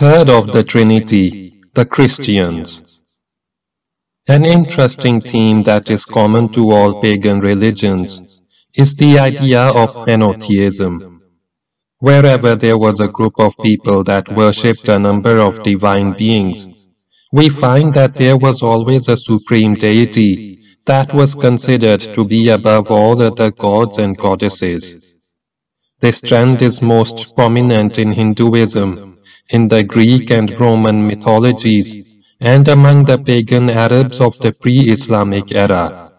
Third of the Trinity, the Christians. An interesting theme that is common to all pagan religions is the idea of henotheism. Wherever there was a group of people that worshipped a number of divine beings, we find that there was always a supreme deity that was considered to be above all other gods and goddesses. This trend is most prominent in Hinduism, in the Greek and Roman mythologies, and among the pagan Arabs of the pre-Islamic era.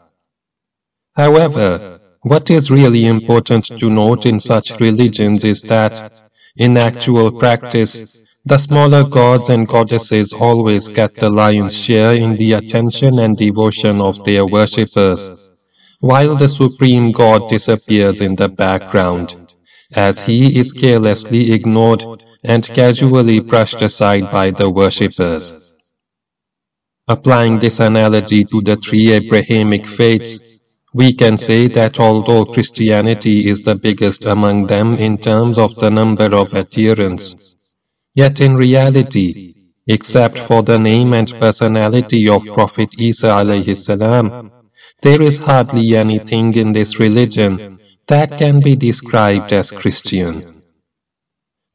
However, what is really important to note in such religions is that, in actual practice, the smaller gods and goddesses always get the lion's share in the attention and devotion of their worshippers, while the supreme god disappears in the background, as he is carelessly ignored and casually brushed aside by the worshippers. Applying this analogy to the three Abrahamic faiths, we can say that although Christianity is the biggest among them in terms of the number of adherents, yet in reality, except for the name and personality of Prophet Isa alayhi salam, there is hardly anything in this religion that can be described as Christian.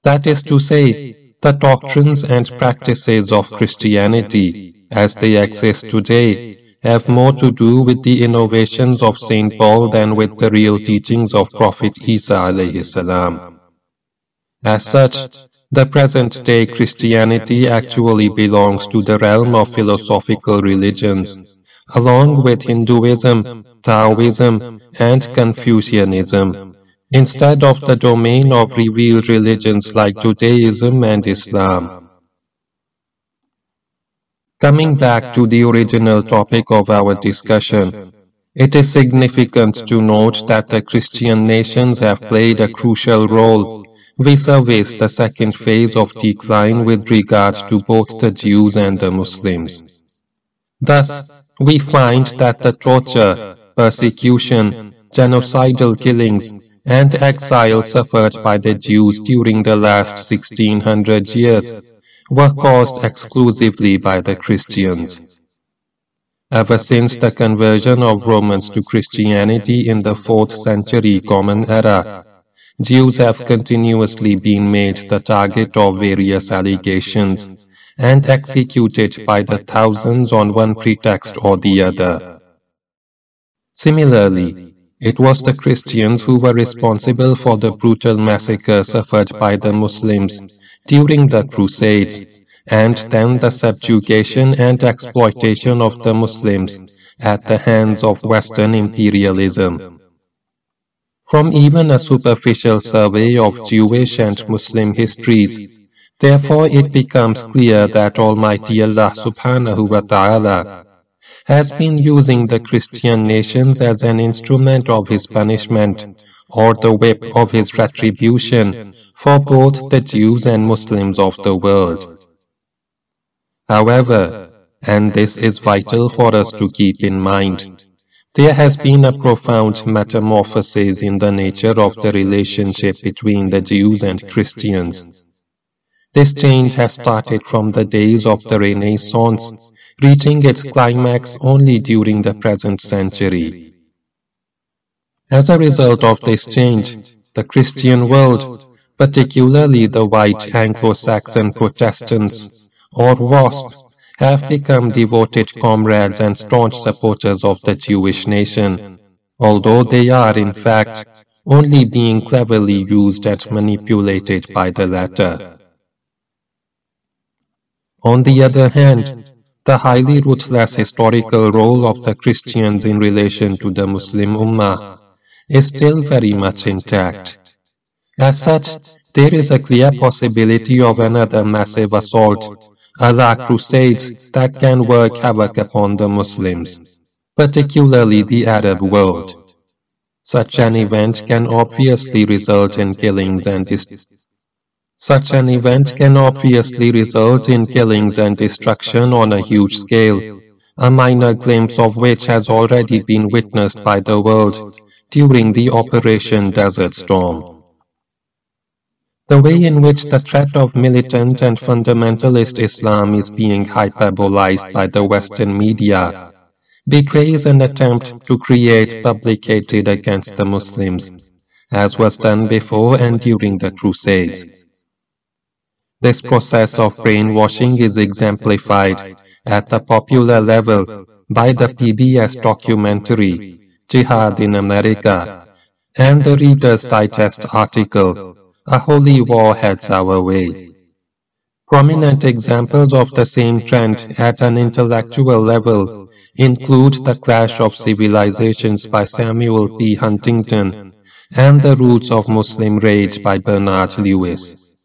That is to say, the doctrines and practices of Christianity, as they exist today, have more to do with the innovations of St. Paul than with the real teachings of Prophet Isa. As such, the present-day Christianity actually belongs to the realm of philosophical religions, along with Hinduism, Taoism, and Confucianism, instead of the domain of revealed religions like Judaism and Islam. Coming back to the original topic of our discussion, it is significant to note that the Christian nations have played a crucial role vis-a-vis the second phase of decline with regard to both the Jews and the Muslims. Thus, we find that the torture, persecution, genocidal killings, and exile suffered by the Jews during the last 1600 years were caused exclusively by the Christians. Ever since the conversion of Romans to Christianity in the 4th century Common Era, Jews have continuously been made the target of various allegations and executed by the thousands on one pretext or the other. Similarly, it was the Christians who were responsible for the brutal massacre suffered by the Muslims during the Crusades, and then the subjugation and exploitation of the Muslims at the hands of Western imperialism. From even a superficial survey of Jewish and Muslim histories, therefore it becomes clear that Almighty Allah subhanahu wa ta'ala has been using the Christian nations as an instrument of his punishment or the whip of his retribution for both the Jews and Muslims of the world. However, and this is vital for us to keep in mind, there has been a profound metamorphosis in the nature of the relationship between the Jews and Christians. This change has started from the days of the Renaissance, reaching its climax only during the present century. As a result of this change, the Christian world, particularly the white Anglo-Saxon Protestants, or WASP, have become devoted comrades and staunch supporters of the Jewish nation, although they are, in fact, only being cleverly used and manipulated by the latter. On the other hand, the highly ruthless historical role of the Christians in relation to the Muslim Ummah is still very much intact. As such, there is a clear possibility of another massive assault, a crusades that can work havoc upon the Muslims, particularly the Arab world. Such an event can obviously result in killings and such an event can obviously result in killings and destruction on a huge scale, a minor glimpse of which has already been witnessed by the world during the Operation Desert Storm. The way in which the threat of militant and fundamentalist Islam is being hyperbolized by the Western media betrays an attempt to create public hatred against the Muslims, as was done before and during the Crusades. This process of brainwashing is exemplified at the popular level by the PBS documentary Jihad in America and the Reader's Digest article A Holy War Heads Our Way. Prominent examples of the same trend at an intellectual level include The Clash of Civilizations by Samuel P. Huntington and The Roots of Muslim Rage by Bernard Lewis.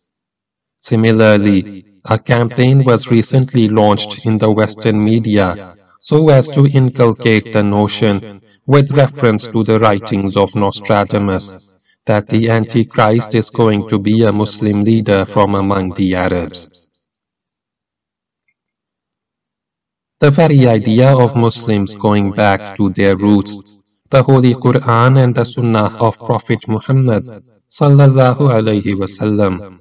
Similarly, a campaign was recently launched in the Western media so as to inculcate the notion, with reference to the writings of Nostradamus, that the Antichrist is going to be a Muslim leader from among the Arabs. The very idea of Muslims going back to their roots, the Holy Quran and the Sunnah of Prophet Muhammad sallallahu alaihi wasallam,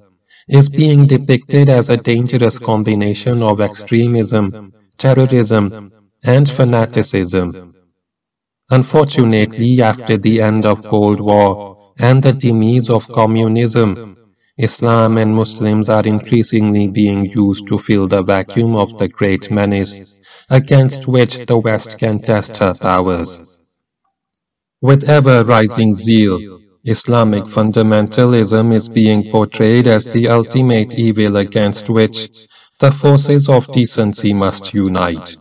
is being depicted as a dangerous combination of extremism, terrorism, and fanaticism. Unfortunately, after the end of Cold War and the demise of communism, Islam and Muslims are increasingly being used to fill the vacuum of the great menace against which the West can test her powers. With ever-rising zeal, Islamic fundamentalism is being portrayed as the ultimate evil against which the forces of decency must unite.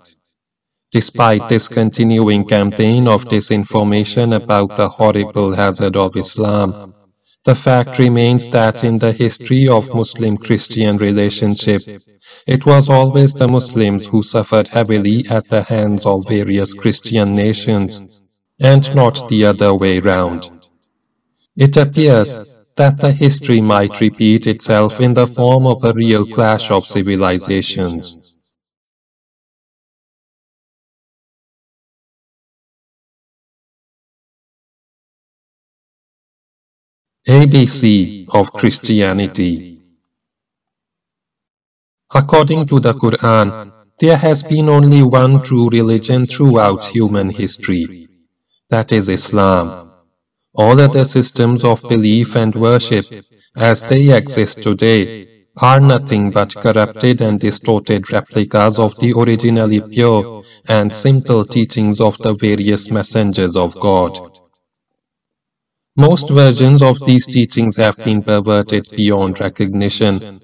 Despite this continuing campaign of disinformation about the horrible hazard of Islam, the fact remains that in the history of Muslim-Christian relationship, it was always the Muslims who suffered heavily at the hands of various Christian nations, and not the other way round. It appears that the history might repeat itself in the form of a real clash of civilizations. ABC of Christianity According to the Quran, there has been only one true religion throughout human history. That is Islam. All other systems of belief and worship, as they exist today, are nothing but corrupted and distorted replicas of the originally pure and simple teachings of the various messengers of God. Most versions of these teachings have been perverted beyond recognition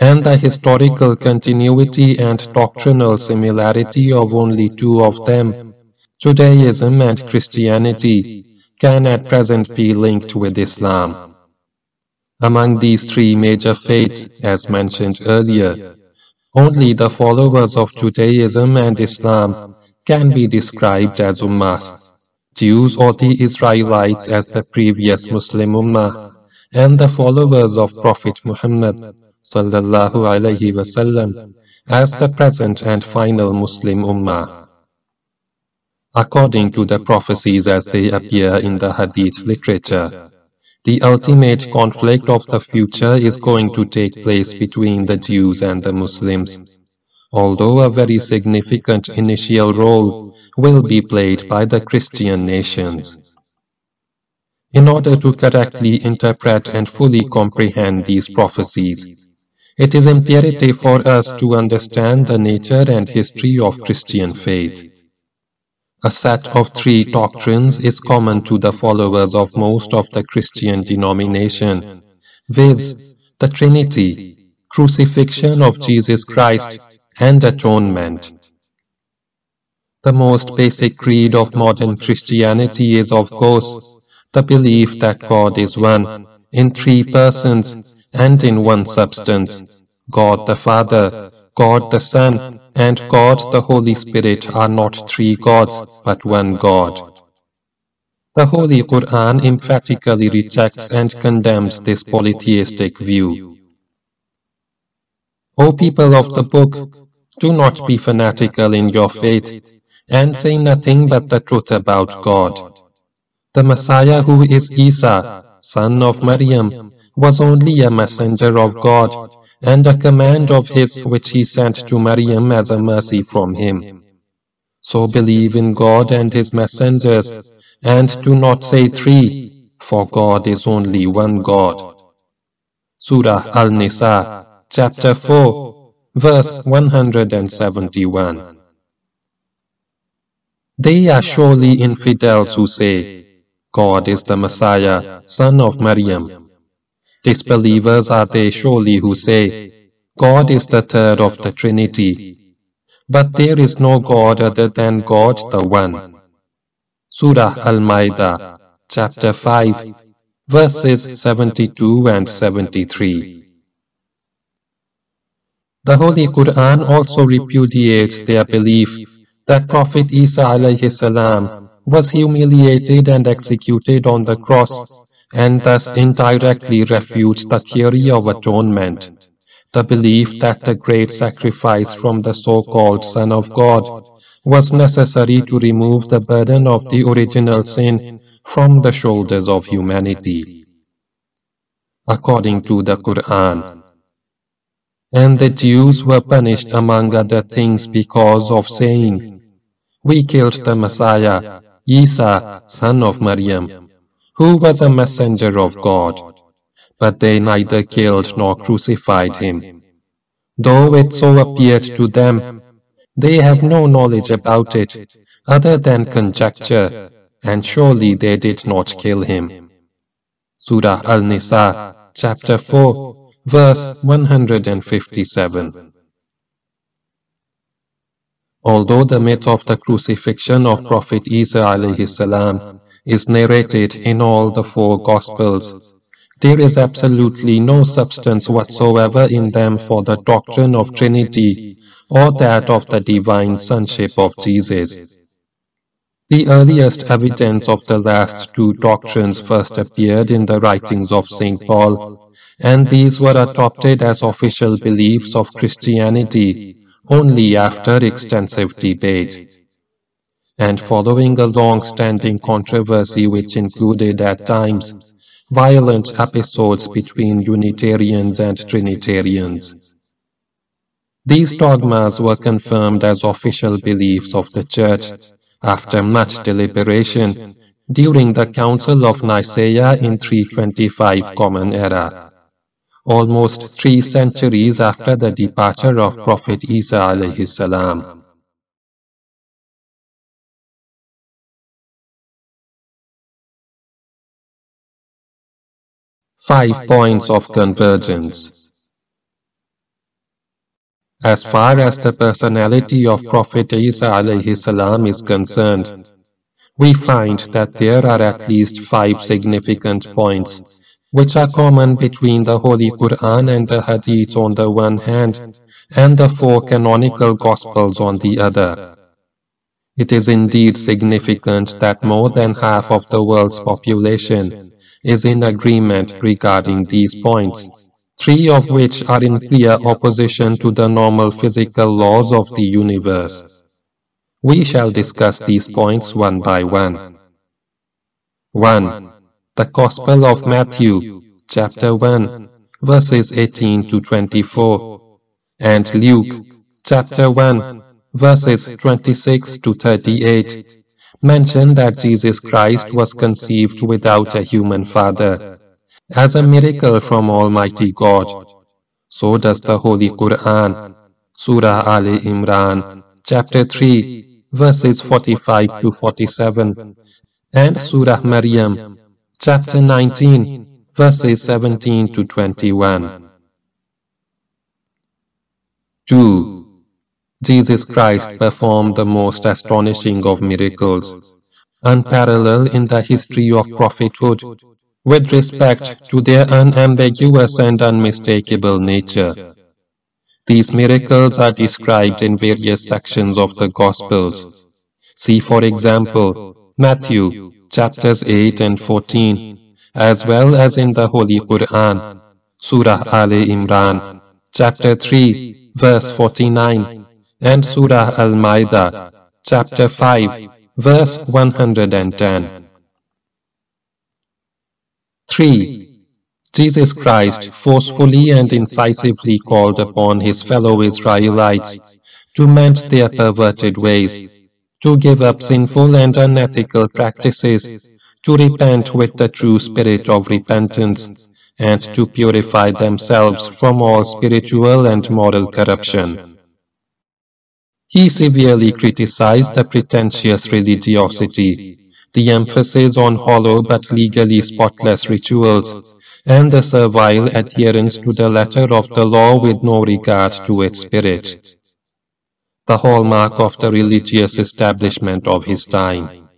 and the historical continuity and doctrinal similarity of only two of them, Judaism and Christianity, can at present be linked with Islam. Among these three major faiths, as mentioned earlier, only the followers of Judaism and Islam can be described as Ummahs, Jews or the Israelites as the previous Muslim Ummah, and the followers of Prophet Muhammad sallallahu alaihi wasallam as the present and final Muslim Ummah. According to the prophecies as they appear in the Hadith literature, the ultimate conflict of the future is going to take place between the Jews and the Muslims, although a very significant initial role will be played by the Christian nations. In order to correctly interpret and fully comprehend these prophecies, it is imperative for us to understand the nature and history of Christian faith. A set of three doctrines is common to the followers of most of the Christian denomination, viz. the Trinity, crucifixion of Jesus Christ, and atonement. The most basic creed of modern Christianity is of course the belief that God is one, in three persons, and in one substance. God the Father, God the Son, and God the Holy Spirit are not three gods, but one God. The Holy Quran emphatically rejects and condemns this polytheistic view. O people of the book, do not be fanatical in your faith, and say nothing but the truth about God. The Messiah who is Isa, son of Maryam, was only a messenger of God and a command of His which He sent to Maryam as a mercy from Him. So believe in God and His messengers, and do not say three, for God is only one God. Surah Al-Nisa, chapter 4, verse 171. They are surely infidels who say, God is the Messiah, son of Maryam. Disbelievers are they surely who say, God is the third of the Trinity. But there is no God other than God the One. Surah Al-Ma'idah, chapter 5, verses 72 and 73. The Holy Quran also repudiates their belief that Prophet Isa alayhi salam was humiliated and executed on the cross and thus indirectly refutes the theory of atonement, the belief that the great sacrifice from the so-called Son of God was necessary to remove the burden of the original sin from the shoulders of humanity. According to the Quran, and the Jews were punished among other things because of saying, We killed the Messiah, Isa, son of Maryam, who was a messenger of God. But they neither killed nor crucified him. Though it so appeared to them, they have no knowledge about it, other than conjecture, and surely they did not kill him. Surah Al-Nisa, chapter 4, verse 157. Although the myth of the crucifixion of Prophet Isa alayhi salam is narrated in all the four Gospels, there is absolutely no substance whatsoever in them for the doctrine of Trinity or that of the divine sonship of Jesus. The earliest evidence of the last two doctrines first appeared in the writings of St. Paul, and these were adopted as official beliefs of Christianity only after extensive debate. And following a long-standing controversy which included at times violent episodes between Unitarians and Trinitarians. These dogmas were confirmed as official beliefs of the Church after much deliberation during the Council of Nicaea in 325 Common Era, almost three centuries after the departure of Prophet Isa alayhi salam. Five points of convergence. As far as the personality of Prophet Isa alayhi salam is concerned, we find that there are at least five significant points which are common between the Holy Quran and the Hadith on the one hand and the four canonical Gospels on the other. It is indeed significant that more than half of the world's population is in agreement regarding these points three of which are in clear opposition to the normal physical laws of the universe. We shall discuss these points one by one. 1. The Gospel of Matthew, chapter 1, verses 18 to 24, and Luke, chapter 1, verses 26 to 38, mention that Jesus Christ was conceived without a human father as a miracle from Almighty God. So does the Holy Quran, Surah Ali Imran, chapter 3, verses 45 to 47, and Surah Maryam, chapter 19, verses 17 to 21. 2. Jesus Christ performed the most astonishing of miracles, unparalleled in the history of prophethood with respect to their unambiguous and unmistakable nature. These miracles are described in various sections of the Gospels. See for example, Matthew chapters 8 and 14, as well as in the Holy Quran, Surah Ali Imran, chapter 3, verse 49, and Surah Al-Ma'idah, chapter 5, verse 110. 3. Jesus Christ forcefully and incisively called upon his fellow Israelites to mend their perverted ways, to give up sinful and unethical practices, to repent with the true spirit of repentance, and to purify themselves from all spiritual and moral corruption. He severely criticized the pretentious religiosity, the emphasis on hollow but legally spotless rituals, and the servile adherence to the letter of the law with no regard to its spirit. The hallmark of the religious establishment of his time.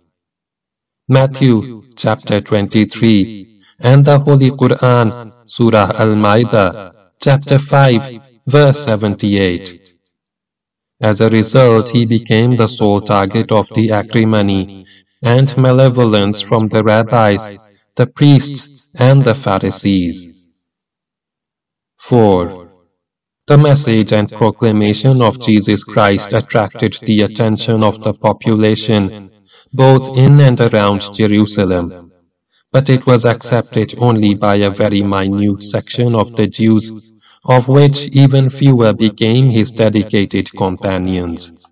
Matthew chapter 23 and the Holy Quran, Surah Al-Ma'idah, chapter 5, verse 78. As a result, he became the sole target of the acrimony and malevolence from the rabbis, the priests, and the Pharisees. 4. The message and proclamation of Jesus Christ attracted the attention of the population, both in and around Jerusalem, but it was accepted only by a very minute section of the Jews, of which even fewer became his dedicated companions.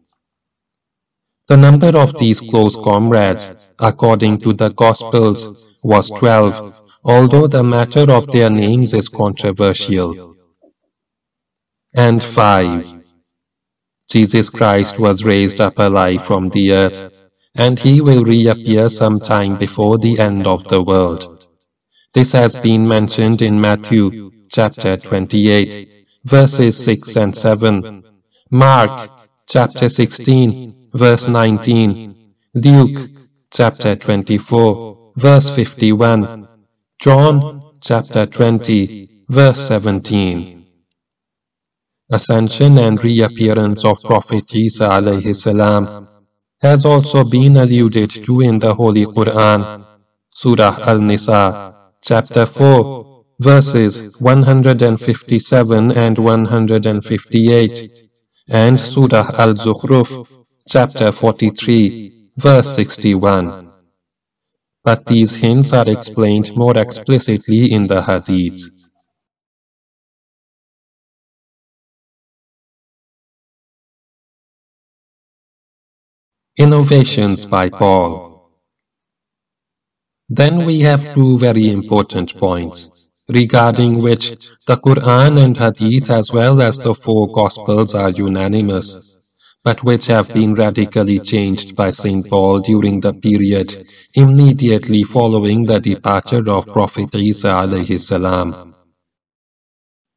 The number of these close comrades, according to the Gospels, was twelve, although the matter of their names is controversial. And 5. Jesus Christ was raised up alive from the earth, and he will reappear sometime before the end of the world. This has been mentioned in Matthew chapter 28, verses 6 and 7, Mark chapter 16, verse 19, Luke chapter 24, verse 51, John chapter 20, verse 17. Ascension and reappearance of Prophet Isa alayhi salam has also been alluded to in the Holy Quran, Surah Al-Nisa, chapter 4, verses 157 and 158, and Surah Al-Zukhruf, chapter 43, verse 61 but these hints are explained more explicitly in the Hadiths. Innovations by Paul. Then we have two very important points, regarding which the Quran and Hadith as well as the four Gospels are unanimous but which have been radically changed by St. Paul during the period immediately following the departure of Prophet Isa alayhi salam.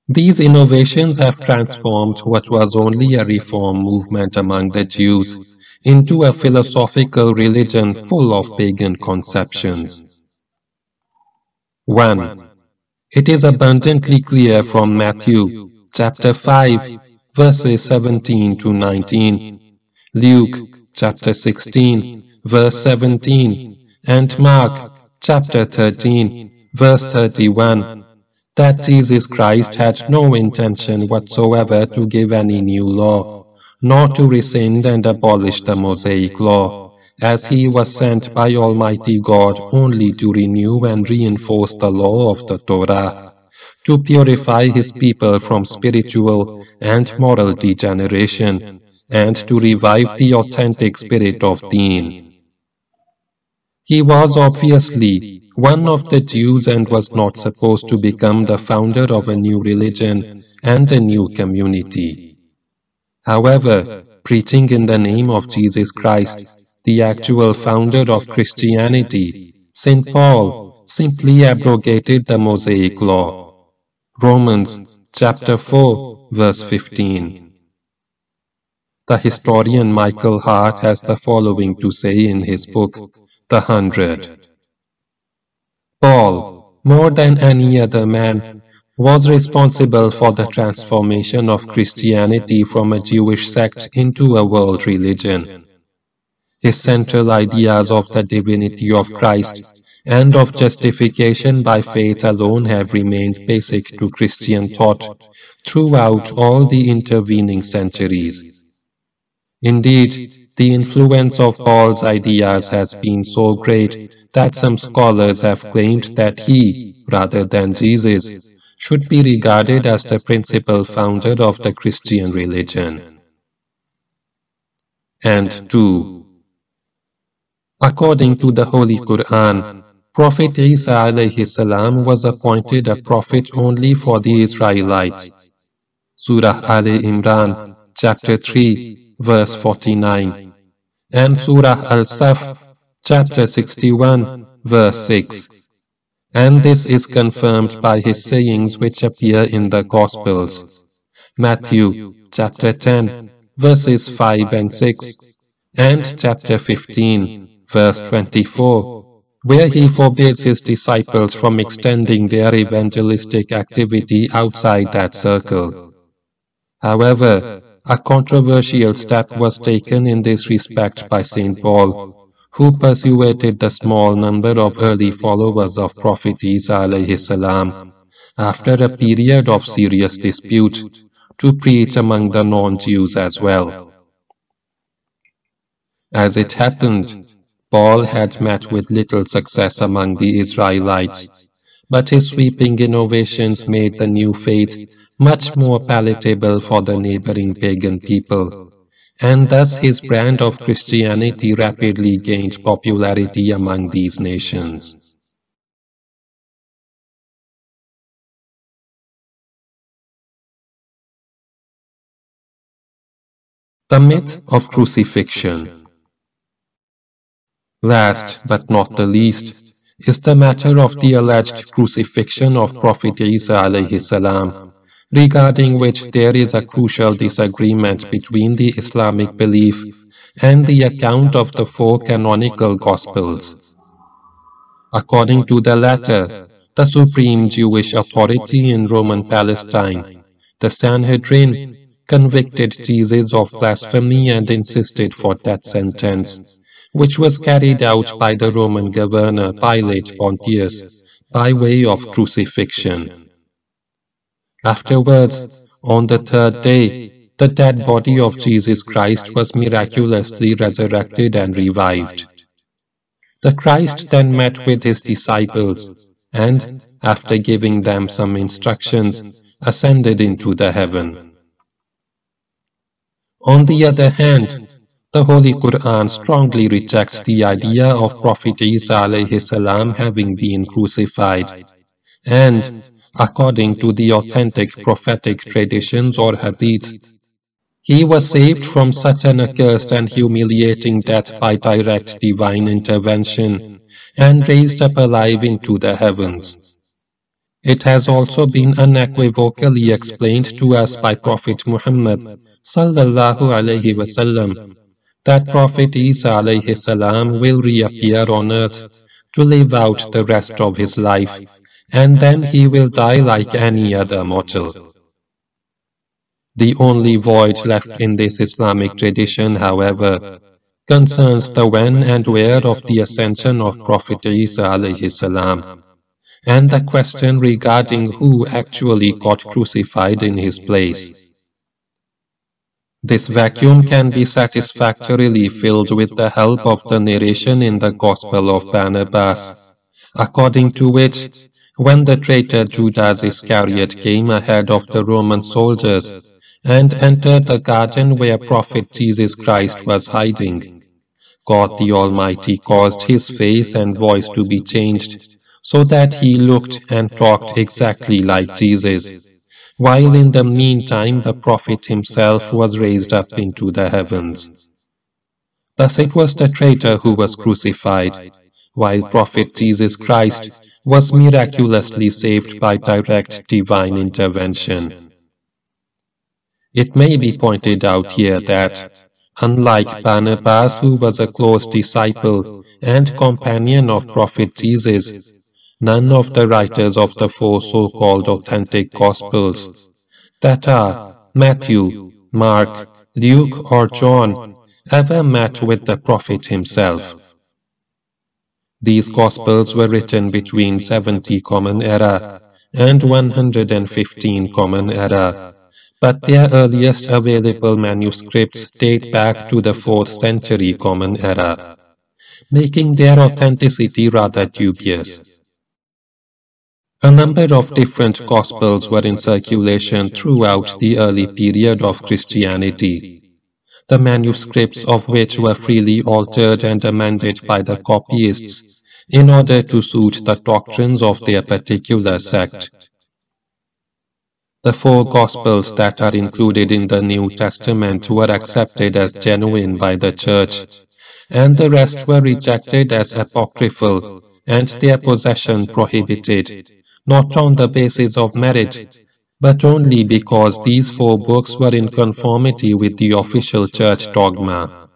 These innovations have transformed what was only a reform movement among the Jews into a philosophical religion full of pagan conceptions. 1. It is abundantly clear from Matthew chapter 5 verses 17 to 19, Luke chapter 16, verse 17, and Mark chapter 13, verse 31, that Jesus Christ had no intention whatsoever to give any new law, nor to rescind and abolish the Mosaic law, as he was sent by Almighty God only to renew and reinforce the law of the Torah, to purify his people from spiritual and moral degeneration, and to revive the authentic spirit of Deen. He was obviously one of the Jews and was not supposed to become the founder of a new religion and a new community. However, preaching in the name of Jesus Christ, the actual founder of Christianity, St. Paul simply abrogated the Mosaic law. Romans chapter 4 verse 15. The historian Michael Hart has the following to say in his book, The Hundred. Paul, more than any other man, was responsible for the transformation of Christianity from a Jewish sect into a world religion. His central ideas of the divinity of Christ and of justification by faith alone have remained basic to Christian thought throughout all the intervening centuries. Indeed, the influence of Paul's ideas has been so great that some scholars have claimed that he, rather than Jesus, should be regarded as the principal founder of the Christian religion. And 2. According to the Holy Quran, Prophet Isa salam was appointed a prophet only for the Israelites. Surah Al Imran, chapter 3, verse 49, and Surah Al Saf, chapter 61, verse 6. And this is confirmed by his sayings which appear in the Gospels. Matthew, chapter 10, verses 5 and 6, and chapter 15, verse 24, where he forbids his disciples from extending their evangelistic activity outside that circle. However, a controversial step was taken in this respect by St. Paul, who persuaded the small number of early followers of Prophet Isa salam, after a period of serious dispute, to preach among the non-Jews as well. As it happened, Paul had met with little success among the Israelites, but his sweeping innovations made the new faith much more palatable for the neighboring pagan people, and thus his brand of Christianity rapidly gained popularity among these nations. The myth of crucifixion Last but not the least is the matter of the alleged crucifixion of Prophet Isa salam, regarding which there is a crucial disagreement between the Islamic belief and the account of the four canonical Gospels. According to the latter, the supreme Jewish authority in Roman Palestine, the Sanhedrin, convicted Jesus of blasphemy and insisted for death sentence which was carried out by the Roman governor Pilate Pontius by way of crucifixion. Afterwards, on the third day, the dead body of Jesus Christ was miraculously resurrected and revived. The Christ then met with his disciples and, after giving them some instructions, ascended into the heaven. On the other hand, the Holy Quran strongly rejects the idea of Prophet Isa salam having been crucified. And, according to the authentic prophetic traditions or hadiths, he was saved from such an accursed and humiliating death by direct divine intervention and raised up alive into the heavens. It has also been unequivocally explained to us by Prophet Muhammad sallallahu alaihi wasallam that Prophet Isa salam will reappear on earth to live out the rest of his life, and then he will die like any other mortal. The only void left in this Islamic tradition, however, concerns the when and where of the ascension of Prophet Isa salam, and the question regarding who actually got crucified in his place. This vacuum can be satisfactorily filled with the help of the narration in the Gospel of Barnabas, according to which, when the traitor Judas Iscariot came ahead of the Roman soldiers and entered the garden where Prophet Jesus Christ was hiding, God the Almighty caused his face and voice to be changed so that he looked and talked exactly like Jesus while in the meantime the Prophet himself was raised up into the heavens. Thus it was the traitor who was crucified, while Prophet Jesus Christ was miraculously saved by direct divine intervention. It may be pointed out here that, unlike Barnabas who was a close disciple and companion of Prophet Jesus, none of the writers of the four so-called authentic Gospels, that are Matthew, Mark, Luke or John, ever met with the Prophet himself. These Gospels were written between 70 Common Era and 115 Common Era, but their earliest available manuscripts date back to the 4th century Common Era making their authenticity rather dubious. A number of different Gospels were in circulation throughout the early period of Christianity, the manuscripts of which were freely altered and amended by the copyists in order to suit the doctrines of their particular sect. The four Gospels that are included in the New Testament were accepted as genuine by the Church, and the rest were rejected as apocryphal and their possession prohibited not on the basis of merit, but only because these four books were in conformity with the official church dogma.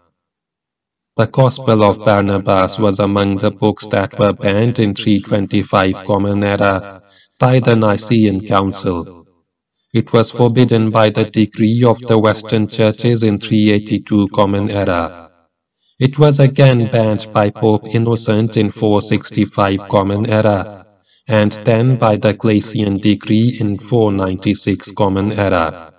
The Gospel of Barnabas was among the books that were banned in 325 Common Era by the Nicene Council. It was forbidden by the decree of the Western churches in 382 Common Era. It was again banned by Pope Innocent in 465 Common Era and then by the Gelasian decree in 496 Common Era.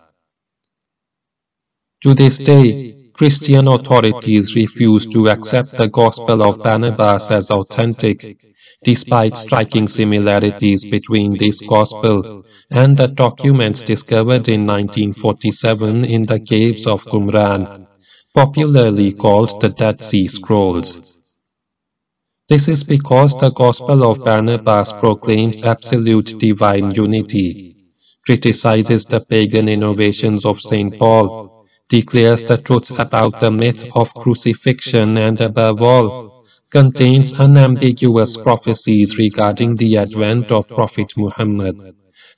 To this day, Christian authorities refuse to accept the Gospel of Barnabas as authentic, despite striking similarities between this Gospel and the documents discovered in 1947 in the caves of Qumran, popularly called the Dead Sea Scrolls. This is because the Gospel of Barnabas proclaims absolute divine unity, criticizes the pagan innovations of St. Paul, declares the truth about the myth of crucifixion and above all, contains unambiguous prophecies regarding the advent of Prophet Muhammad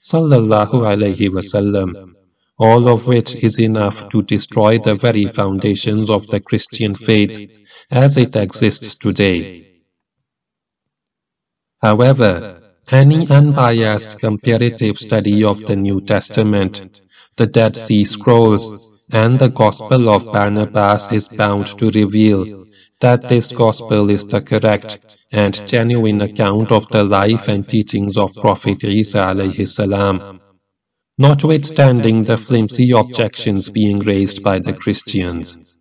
sallallahu alaihi wasallam, all of which is enough to destroy the very foundations of the Christian faith as it exists today. However, any unbiased comparative study of the New Testament, the Dead Sea Scrolls, and the Gospel of Barnabas is bound to reveal that this Gospel is the correct and genuine account of the life and teachings of Prophet Isa notwithstanding the flimsy objections being raised by the Christians.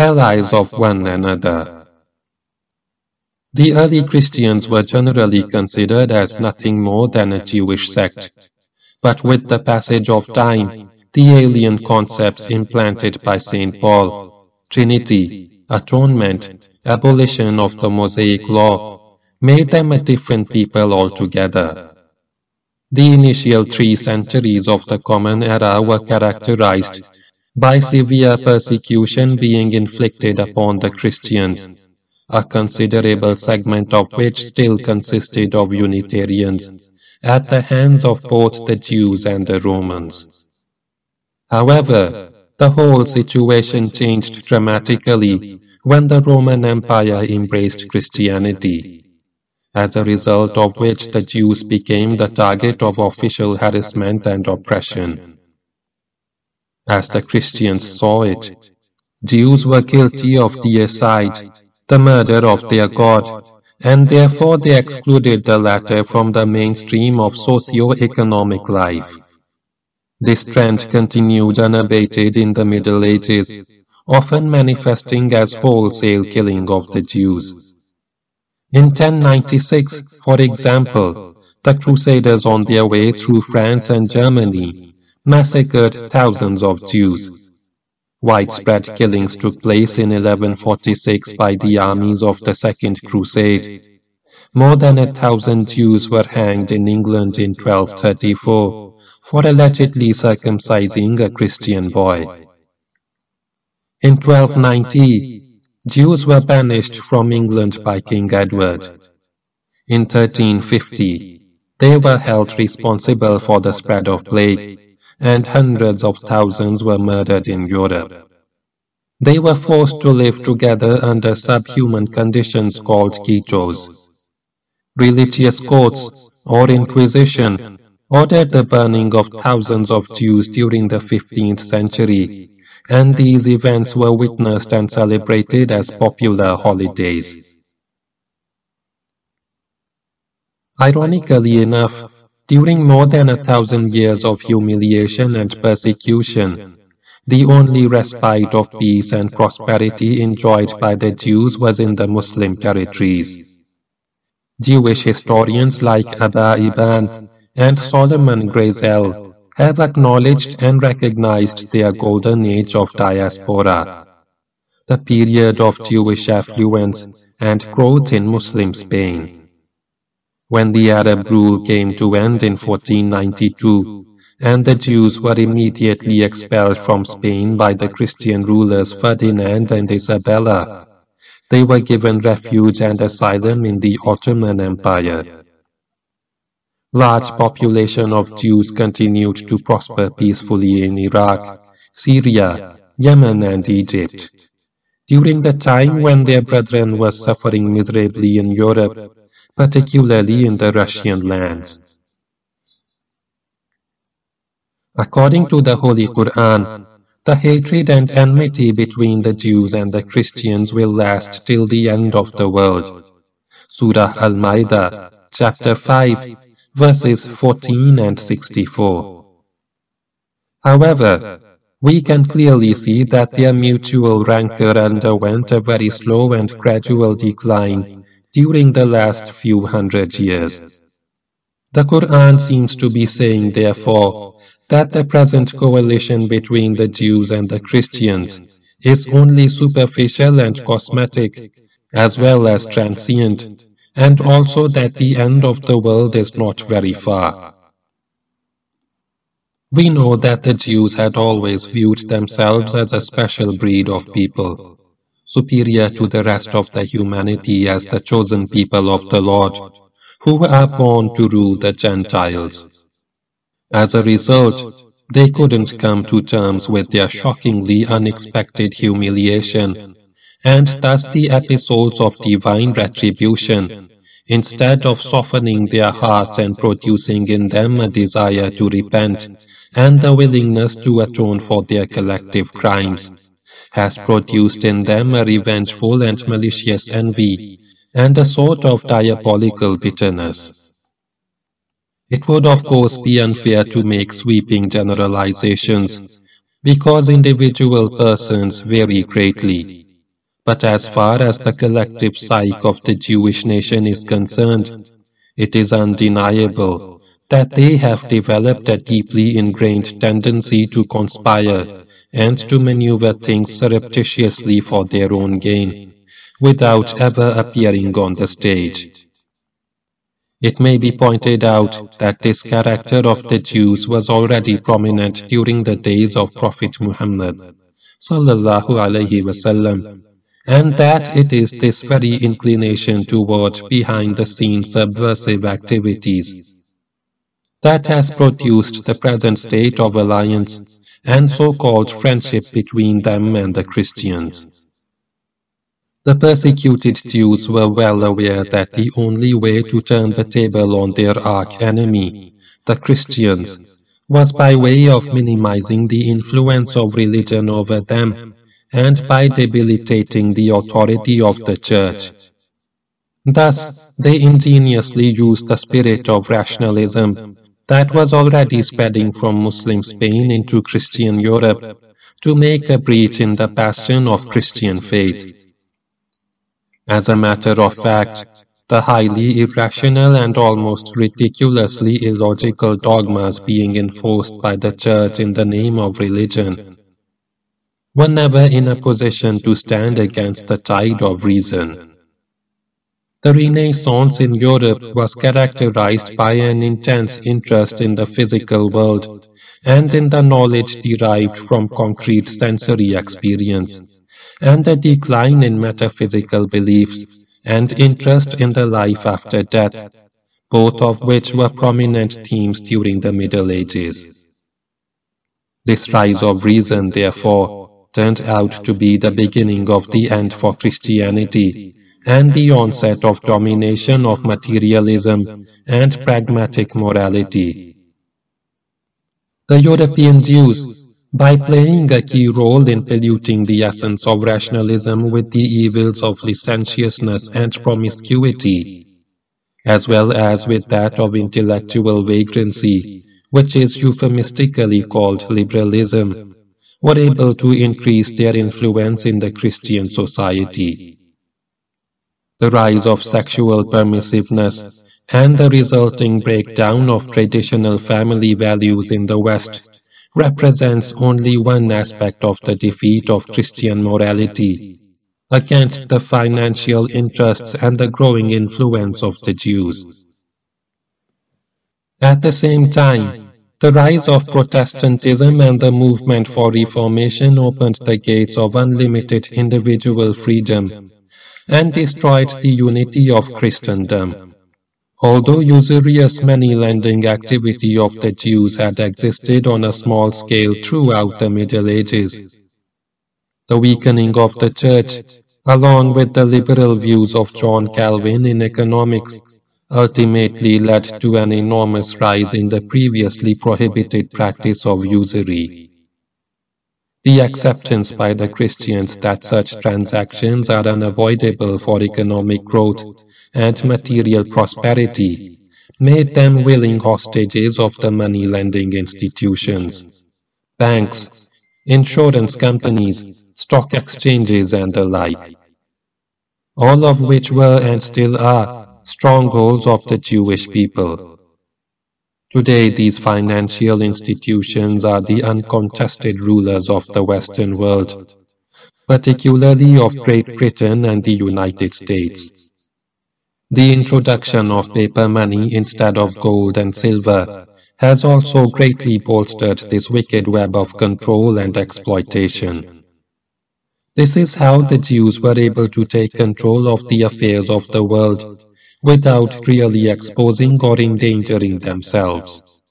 Allies of one another. The early Christians were generally considered as nothing more than a Jewish sect, but with the passage of time, the alien concepts implanted by St. Paul, Trinity, atonement, abolition of the Mosaic Law, made them a different people altogether. The initial three centuries of the Common Era were characterized by severe persecution being inflicted upon the Christians, a considerable segment of which still consisted of Unitarians, at the hands of both the Jews and the Romans. However, the whole situation changed dramatically when the Roman Empire embraced Christianity, as a result of which the Jews became the target of official harassment and oppression as the Christians saw it. Jews were guilty of deicide, the murder of their God, and therefore they excluded the latter from the mainstream of socio-economic life. This trend continued unabated in the Middle Ages, often manifesting as wholesale killing of the Jews. In 1096, for example, the Crusaders on their way through France and Germany massacred thousands of Jews. Widespread killings took place in 1146 by the armies of the Second Crusade. More than a thousand Jews were hanged in England in 1234 for allegedly circumcising a Christian boy. In 1290, Jews were banished from England by King Edward. In 1350, they were held responsible for the spread of plague and hundreds of thousands were murdered in Europe. They were forced to live together under subhuman conditions called ghettos. Religious courts, or Inquisition, ordered the burning of thousands of Jews during the 15th century, and these events were witnessed and celebrated as popular holidays. Ironically enough, During more than a thousand years of humiliation and persecution, the only respite of peace and prosperity enjoyed by the Jews was in the Muslim territories. Jewish historians like Abba Eban and Solomon Grayzel have acknowledged and recognized their golden age of diaspora, the period of Jewish affluence and growth in Muslim Spain. When the Arab rule came to end in 1492, and the Jews were immediately expelled from Spain by the Christian rulers Ferdinand and Isabella. They were given refuge and asylum in the Ottoman Empire. Large population of Jews continued to prosper peacefully in Iraq, Syria, Yemen and Egypt. During the time when their brethren were suffering miserably in Europe, particularly in the Russian lands. According to the Holy Quran, the hatred and enmity between the Jews and the Christians will last till the end of the world. Surah Al-Ma'idah, chapter 5, verses 14 and 64. However, we can clearly see that their mutual rancor underwent a very slow and gradual decline during the last few hundred years. The Quran seems to be saying, therefore, that the present coalition between the Jews and the Christians is only superficial and cosmetic, as well as transient, and also that the end of the world is not very far. We know that the Jews had always viewed themselves as a special breed of people, superior to the rest of the humanity as the chosen people of the Lord, who are born to rule the Gentiles. As a result, they couldn't come to terms with their shockingly unexpected humiliation, and thus the episodes of divine retribution, instead of softening their hearts and producing in them a desire to repent and the willingness to atone for their collective crimes, has produced in them a revengeful and malicious envy and a sort of diabolical bitterness. It would of course be unfair to make sweeping generalizations, because individual persons vary greatly. But as far as the collective psyche of the Jewish nation is concerned, it is undeniable that they have developed a deeply ingrained tendency to conspire and to maneuver things surreptitiously for their own gain, without ever appearing on the stage. It may be pointed out that this character of the Jews was already prominent during the days of Prophet Muhammad sallallahu alaihi wasallam, and that it is this very inclination toward behind-the-scenes subversive activities that has produced the present state of alliance and so-called friendship between them and the Christians. The persecuted Jews were well aware that the only way to turn the table on their arch-enemy, the Christians, was by way of minimizing the influence of religion over them and by debilitating the authority of the Church. Thus, they ingeniously used the spirit of rationalism that was already spreading from Muslim Spain into Christian Europe to make a breach in the bastion of Christian faith. As a matter of fact, the highly irrational and almost ridiculously illogical dogmas being enforced by the Church in the name of religion were never in a position to stand against the tide of reason. The Renaissance in Europe was characterized by an intense interest in the physical world and in the knowledge derived from concrete sensory experience and a decline in metaphysical beliefs and interest in the life after death, both of which were prominent themes during the Middle Ages. This rise of reason, therefore, turned out to be the beginning of the end for Christianity and the onset of domination of materialism and pragmatic morality. The European Jews by playing a key role in polluting the essence of rationalism with the evils of licentiousness and promiscuity, as well as with that of intellectual vagrancy, which is euphemistically called liberalism, were able to increase their influence in the Christian society. The rise of sexual permissiveness and the resulting breakdown of traditional family values in the West represents only one aspect of the defeat of Christian morality against the financial interests and the growing influence of the Jews. At the same time, the rise of Protestantism and the movement for Reformation opened the gates of unlimited individual freedom and destroyed the unity of Christendom. Although usurious money-lending activity of the Jews had existed on a small scale throughout the Middle Ages, the weakening of the Church, along with the liberal views of John Calvin in economics, ultimately led to an enormous rise in the previously prohibited practice of usury. The acceptance by the Christians that such transactions are unavoidable for economic growth and material prosperity made them willing hostages of the money-lending institutions. Banks, insurance companies, stock exchanges and the like. All of which were and still are strongholds of the Jewish people. Today these financial institutions are the uncontested rulers of the Western world, particularly of Great Britain and the United States. The introduction of paper money instead of gold and silver has also greatly bolstered this wicked web of control and exploitation. This is how the Jews were able to take control of the affairs of the world without really exposing or endangering themselves.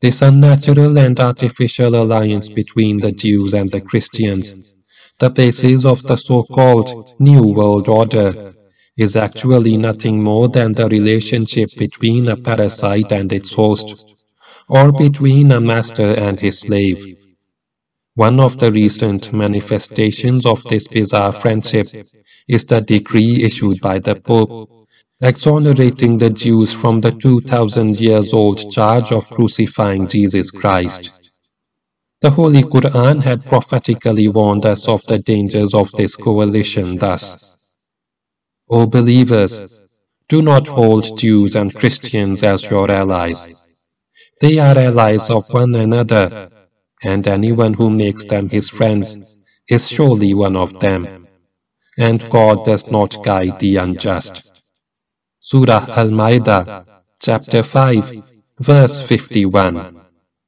This unnatural and artificial alliance between the Jews and the Christians, the basis of the so-called New World Order, is actually nothing more than the relationship between a parasite and its host, or between a master and his slave. One of the recent manifestations of this bizarre friendship is the decree issued by the Pope exonerating the Jews from the 2000 years old charge of crucifying Jesus Christ. The Holy Quran had prophetically warned us of the dangers of this coalition thus. O believers, do not hold Jews and Christians as your allies. They are allies of one another, and anyone who makes them his friends is surely one of them. And God does not guide the unjust. Surah Al-Ma'idah, chapter 5, verse 51.